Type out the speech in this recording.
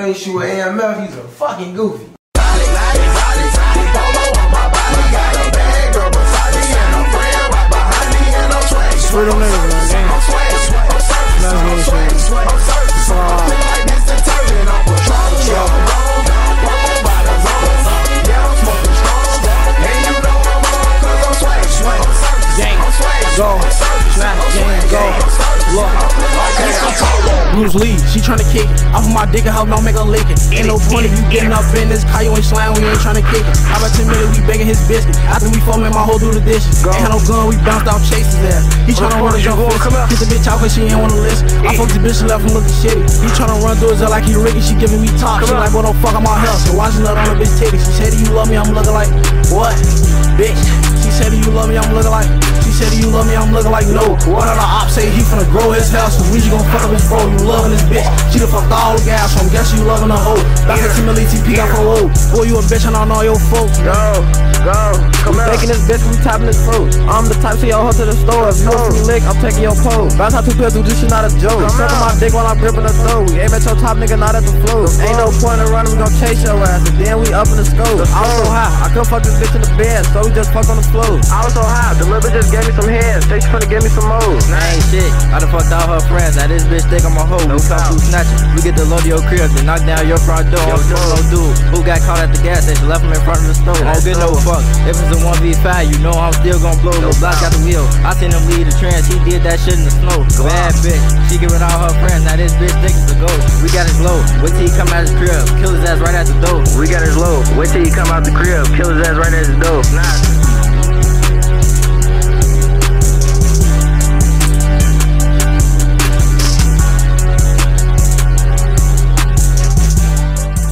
ain't shoot with AMF, he's a fucking goofy. Swear. That's bullshit. Go, snap, gang, go. Look, Bruce Lee, she tryna kick it. Off of my dick and help don't make her lick it. Ain't no point if you getting up in this car, you ain't slime, we ain't tryna kick it. How about 10 minutes, we begging his biscuit. After we foam in my whole do the dishes. Ain't had no gun, we bounced off chases ass. He tryna run a jump fist. Get the bitch out cause she ain't wanna listen. I fucked the bitch and left him looking shitty. He tryna run through his like he Ricky, she giving me talk. She like, well, don't fuck, I'm all hell. So watching that on a bitch titty. She said, do you love me? I'm looking like, what? Bitch. She said, do you love me? I'm looking like, said, you love me? I'm looking like, no. One of the ops say he finna grow his house. So we gon' fuck up his bro. You loving this bitch. She done fucked all the gas, so I'm guessing you loving a hoe. Back to Timothy TP got for low. Boy, you a bitch and I know your folks. On. Taking this bitch, we tapping his throat. I'm the type to your hoe to the store. If you want me lick, I'm taking your pose. Bounce out two pills, do this shit not a joke. I'm Sucking my dick while I'm gripping the throat. We aim at your top nigga, not at the floor. Ain't no point in running, we gon' chase your ass. And then we up in the scope. I was so high, I couldn't fuck this bitch in the bed, so we just fuck on the floor. I was so high, the little bitch just gave me some head. Say she finna give me some more. Nah, ain't shit. I done fucked all her friends. Now this bitch think I'm a hoe. No we come through snatching. We get the load of your crib, then knock down your front door. Yo, no dude who got caught at the gas station, left him in front of the store. I don't get no fuck. If it's a 1v5, you know I'm still gon' blow. No block out the wheel. I seen him lead the trance. He did that shit in the snow. Bad bitch. She with all her friends. Now this bitch it's a ghost. We got his low. Wait till he come out his crib. Kill his ass right at the door. We got his low. Wait till he come out the crib. Kill his ass right at his door. Nah.